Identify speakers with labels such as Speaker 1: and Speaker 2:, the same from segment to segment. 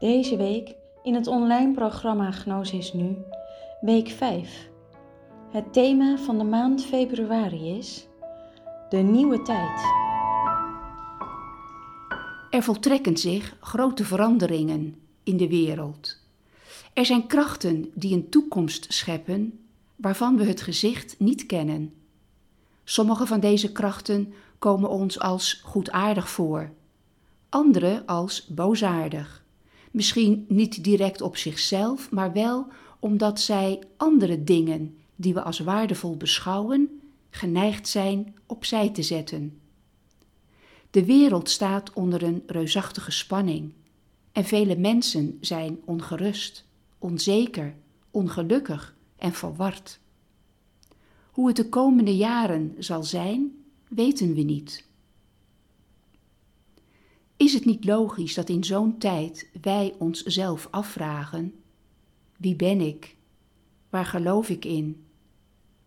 Speaker 1: Deze week in het online programma Gnosis Nu, week 5. Het thema van de maand februari is de nieuwe tijd.
Speaker 2: Er voltrekken zich grote veranderingen in de wereld. Er zijn krachten die een toekomst scheppen waarvan we het gezicht niet kennen. Sommige van deze krachten komen ons als goedaardig voor, andere als boosaardig. Misschien niet direct op zichzelf, maar wel omdat zij andere dingen die we als waardevol beschouwen, geneigd zijn opzij te zetten. De wereld staat onder een reusachtige spanning en vele mensen zijn ongerust, onzeker, ongelukkig en verward. Hoe het de komende jaren zal zijn, weten we niet. Is het niet logisch dat in zo'n tijd wij onszelf afvragen: wie ben ik? Waar geloof ik in?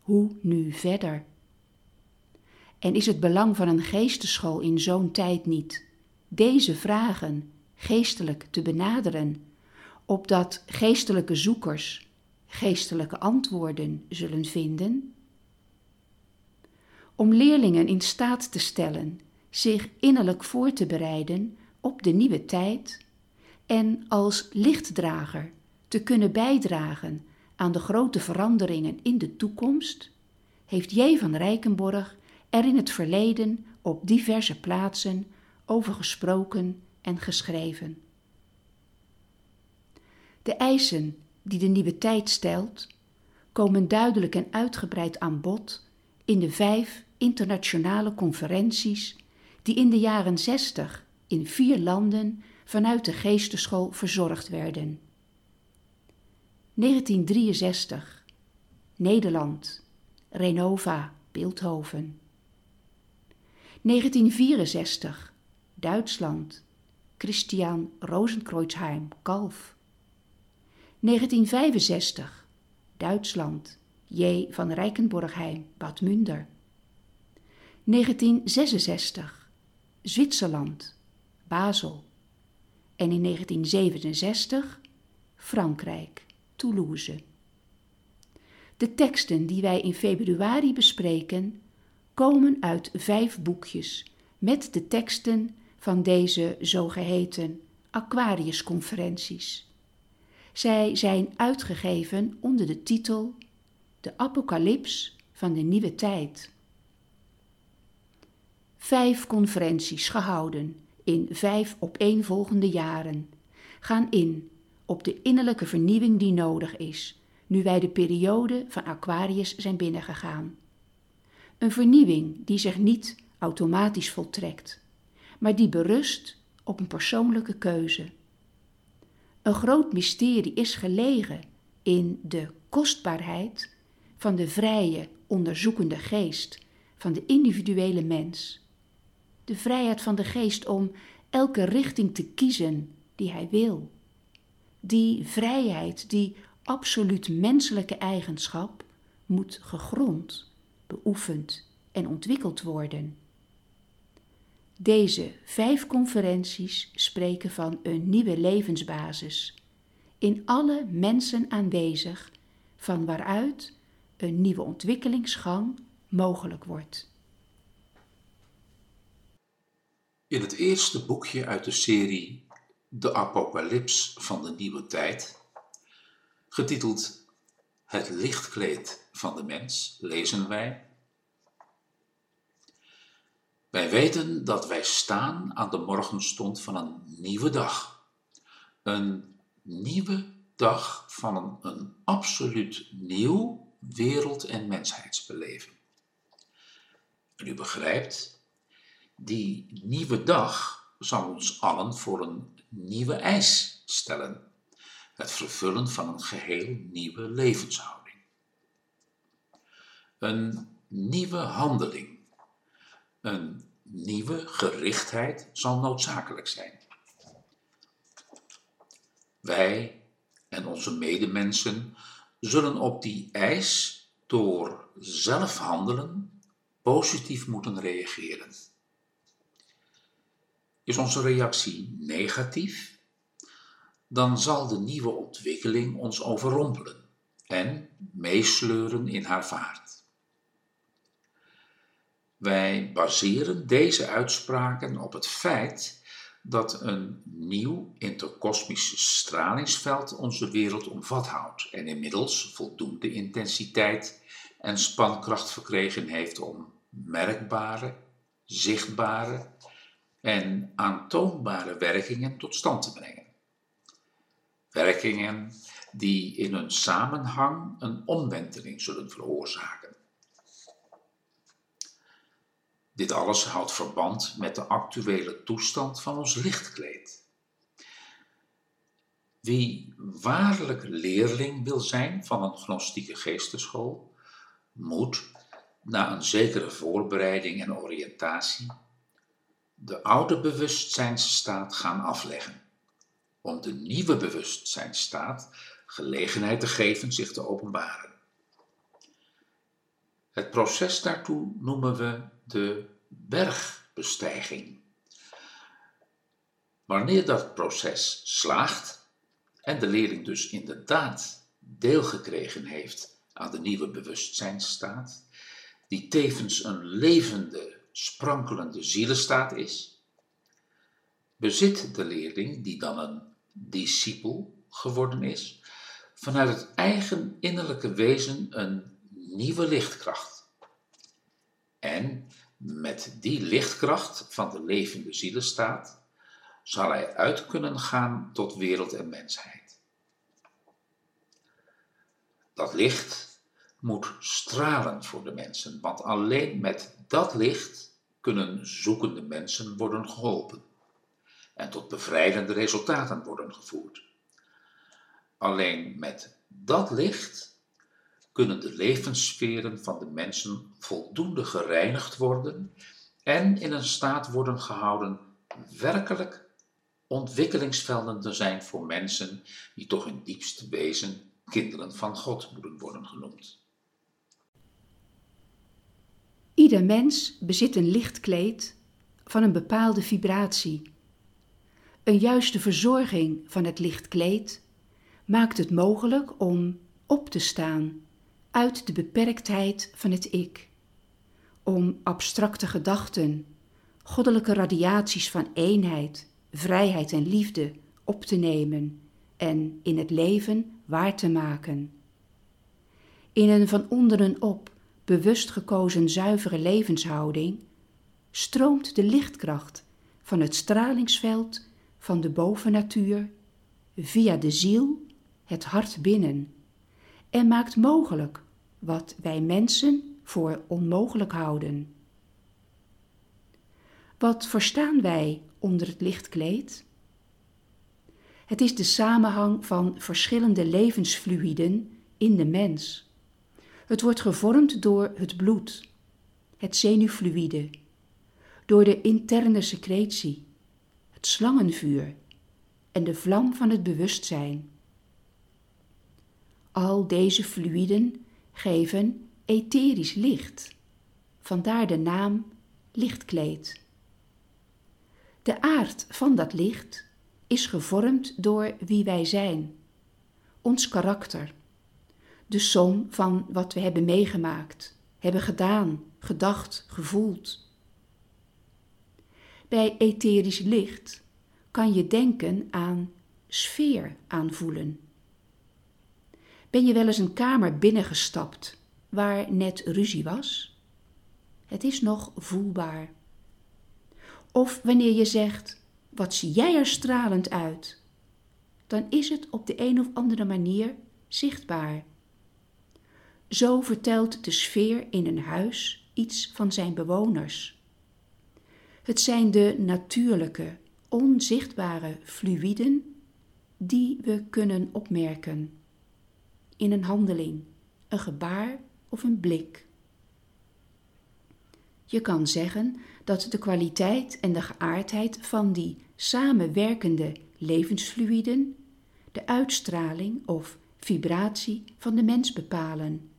Speaker 2: Hoe nu verder? En is het belang van een geesteschool in zo'n tijd niet deze vragen geestelijk te benaderen, opdat geestelijke zoekers geestelijke antwoorden zullen vinden? Om leerlingen in staat te stellen zich innerlijk voor te bereiden op de nieuwe tijd en als lichtdrager te kunnen bijdragen aan de grote veranderingen in de toekomst, heeft J. van Rijkenborg er in het verleden op diverse plaatsen over gesproken en geschreven. De eisen die de nieuwe tijd stelt, komen duidelijk en uitgebreid aan bod in de vijf internationale conferenties die in de jaren zestig in vier landen vanuit de geesteschool verzorgd werden. 1963 Nederland Renova Beeldhoven 1964 Duitsland Christian Rosenkreutzheim Kalf 1965 Duitsland J. van Rijkenborgheim Bad Münder 1966 Zwitserland Basel en in 1967 Frankrijk Toulouse. De teksten die wij in februari bespreken komen uit vijf boekjes met de teksten van deze zogeheten Aquarius-conferenties. Zij zijn uitgegeven onder de titel De Apocalyps van de Nieuwe Tijd. Vijf conferenties gehouden in vijf opeenvolgende jaren gaan in op de innerlijke vernieuwing die nodig is, nu wij de periode van Aquarius zijn binnengegaan. Een vernieuwing die zich niet automatisch voltrekt, maar die berust op een persoonlijke keuze. Een groot mysterie is gelegen in de kostbaarheid van de vrije, onderzoekende geest van de individuele mens. De vrijheid van de geest om elke richting te kiezen die hij wil. Die vrijheid, die absoluut menselijke eigenschap, moet gegrond, beoefend en ontwikkeld worden. Deze vijf conferenties spreken van een nieuwe levensbasis, in alle mensen aanwezig, van waaruit een nieuwe ontwikkelingsgang mogelijk wordt.
Speaker 3: In het eerste boekje uit de serie De Apocalyps van de Nieuwe Tijd, getiteld Het lichtkleed van de mens, lezen wij wij weten dat wij staan aan de morgenstond van een nieuwe dag. Een nieuwe dag van een, een absoluut nieuw wereld- en mensheidsbeleven. En u begrijpt, die nieuwe dag zal ons allen voor een nieuwe eis stellen. Het vervullen van een geheel nieuwe levenshouding. Een nieuwe handeling een nieuwe gerichtheid zal noodzakelijk zijn. Wij en onze medemensen zullen op die eis door zelf handelen positief moeten reageren. Is onze reactie negatief, dan zal de nieuwe ontwikkeling ons overrompelen en meesleuren in haar vaart. Wij baseren deze uitspraken op het feit dat een nieuw interkosmisch stralingsveld onze wereld omvat houdt en inmiddels voldoende intensiteit en spankracht verkregen heeft om merkbare, zichtbare en aantoonbare werkingen tot stand te brengen. Werkingen die in hun samenhang een omwenteling zullen veroorzaken. Dit alles houdt verband met de actuele toestand van ons lichtkleed. Wie waarlijk leerling wil zijn van een gnostieke geesteschool, moet, na een zekere voorbereiding en oriëntatie, de oude bewustzijnsstaat gaan afleggen, om de nieuwe bewustzijnsstaat gelegenheid te geven zich te openbaren. Het proces daartoe noemen we de bergbestijging. Wanneer dat proces slaagt en de leerling dus inderdaad deel gekregen heeft aan de nieuwe bewustzijnsstaat, die tevens een levende, sprankelende zielenstaat is, bezit de leerling, die dan een discipel geworden is, vanuit het eigen innerlijke wezen een nieuwe lichtkracht. En met die lichtkracht van de levende zielenstaat zal hij uit kunnen gaan tot wereld en mensheid. Dat licht moet stralen voor de mensen, want alleen met dat licht kunnen zoekende mensen worden geholpen en tot bevrijdende resultaten worden gevoerd. Alleen met dat licht kunnen de levenssferen van de mensen voldoende gereinigd worden en in een staat worden gehouden werkelijk ontwikkelingsvelden te zijn voor mensen die toch in diepste wezen kinderen van God moeten worden genoemd.
Speaker 2: Ieder mens bezit een lichtkleed van een bepaalde vibratie. Een juiste verzorging van het lichtkleed maakt het mogelijk om op te staan uit de beperktheid van het ik, om abstracte gedachten, goddelijke radiaties van eenheid, vrijheid en liefde op te nemen en in het leven waar te maken. In een van onderen op bewust gekozen zuivere levenshouding stroomt de lichtkracht van het stralingsveld van de bovennatuur via de ziel het hart binnen en maakt mogelijk wat wij mensen voor onmogelijk houden. Wat verstaan wij onder het lichtkleed? Het is de samenhang van verschillende levensfluïden in de mens. Het wordt gevormd door het bloed, het zenuwfluïde, door de interne secretie, het slangenvuur en de vlam van het bewustzijn. Al deze fluïden geven etherisch licht, vandaar de naam lichtkleed. De aard van dat licht is gevormd door wie wij zijn, ons karakter, de som van wat we hebben meegemaakt, hebben gedaan, gedacht, gevoeld. Bij etherisch licht kan je denken aan sfeer aanvoelen. Ben je wel eens een kamer binnengestapt waar net ruzie was? Het is nog voelbaar. Of wanneer je zegt: Wat zie jij er stralend uit? Dan is het op de een of andere manier zichtbaar. Zo vertelt de sfeer in een huis iets van zijn bewoners. Het zijn de natuurlijke, onzichtbare fluïden die we kunnen opmerken in een handeling, een gebaar of een blik. Je kan zeggen dat de kwaliteit en de geaardheid van die samenwerkende levensfluïden de uitstraling of vibratie van de mens bepalen.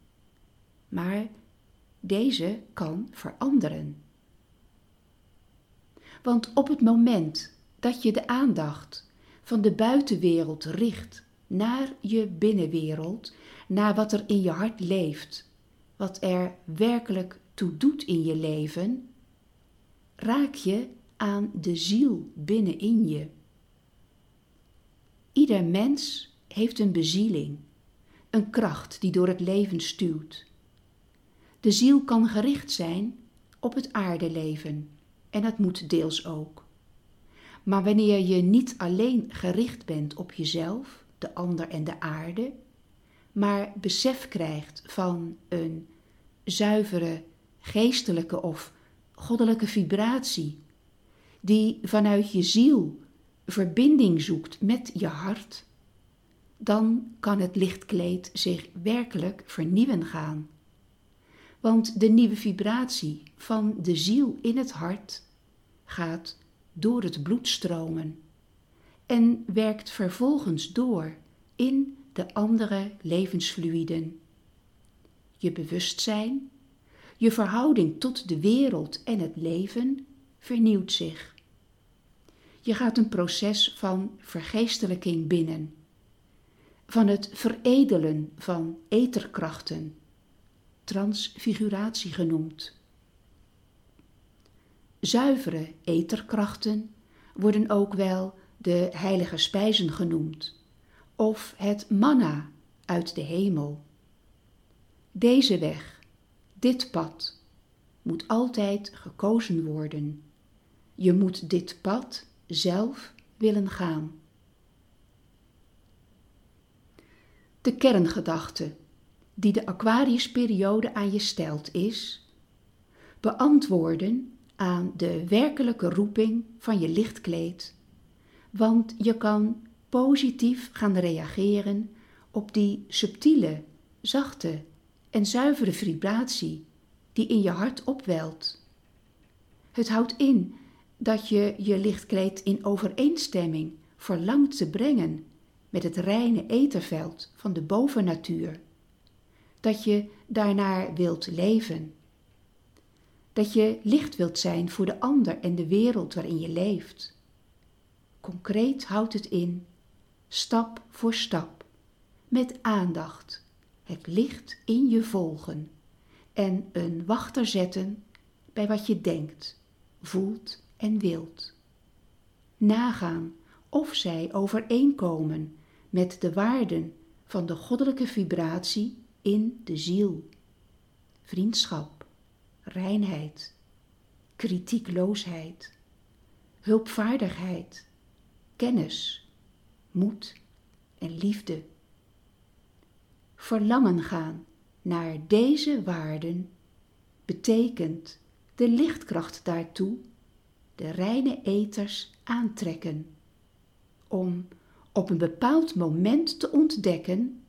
Speaker 2: Maar deze kan veranderen. Want op het moment dat je de aandacht van de buitenwereld richt naar je binnenwereld, naar wat er in je hart leeft, wat er werkelijk toe doet in je leven, raak je aan de ziel binnenin je. Ieder mens heeft een bezieling, een kracht die door het leven stuwt. De ziel kan gericht zijn op het aardeleven en dat moet deels ook. Maar wanneer je niet alleen gericht bent op jezelf, de ander en de aarde, maar besef krijgt van een zuivere geestelijke of goddelijke vibratie, die vanuit je ziel verbinding zoekt met je hart, dan kan het lichtkleed zich werkelijk vernieuwen gaan. Want de nieuwe vibratie van de ziel in het hart gaat door het bloed stromen en werkt vervolgens door in de andere levensfluiden. Je bewustzijn, je verhouding tot de wereld en het leven vernieuwt zich. Je gaat een proces van vergeestelijking binnen, van het veredelen van etherkrachten, transfiguratie genoemd. Zuivere etherkrachten worden ook wel de heilige spijzen genoemd, of het manna uit de hemel. Deze weg, dit pad, moet altijd gekozen worden. Je moet dit pad zelf willen gaan. De kerngedachte die de Aquariusperiode aan je stelt is: beantwoorden aan de werkelijke roeping van je lichtkleed, want je kan positief gaan reageren op die subtiele, zachte en zuivere vibratie die in je hart opwelt. Het houdt in dat je je lichtkleed in overeenstemming verlangt te brengen met het reine etherveld van de bovennatuur. Dat je daarnaar wilt leven. Dat je licht wilt zijn voor de ander en de wereld waarin je leeft. Concreet houdt het in, stap voor stap, met aandacht, het licht in je volgen en een wachter zetten bij wat je denkt, voelt en wilt. Nagaan of zij overeenkomen met de waarden van de goddelijke vibratie in de ziel. Vriendschap, reinheid, kritiekloosheid, hulpvaardigheid, kennis, moed en liefde. Verlangen gaan naar deze waarden betekent de lichtkracht daartoe de reine eters aantrekken, om op een bepaald moment te ontdekken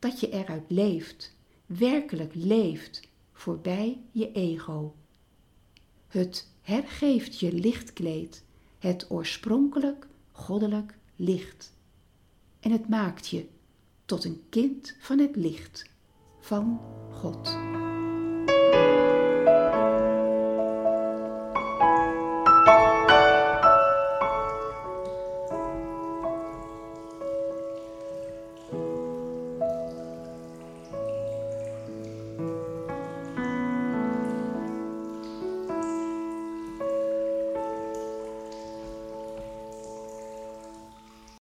Speaker 2: dat je eruit leeft, werkelijk leeft, voorbij je ego. Het hergeeft je lichtkleed, het oorspronkelijk goddelijk licht. En het maakt je tot een kind van het licht, van God.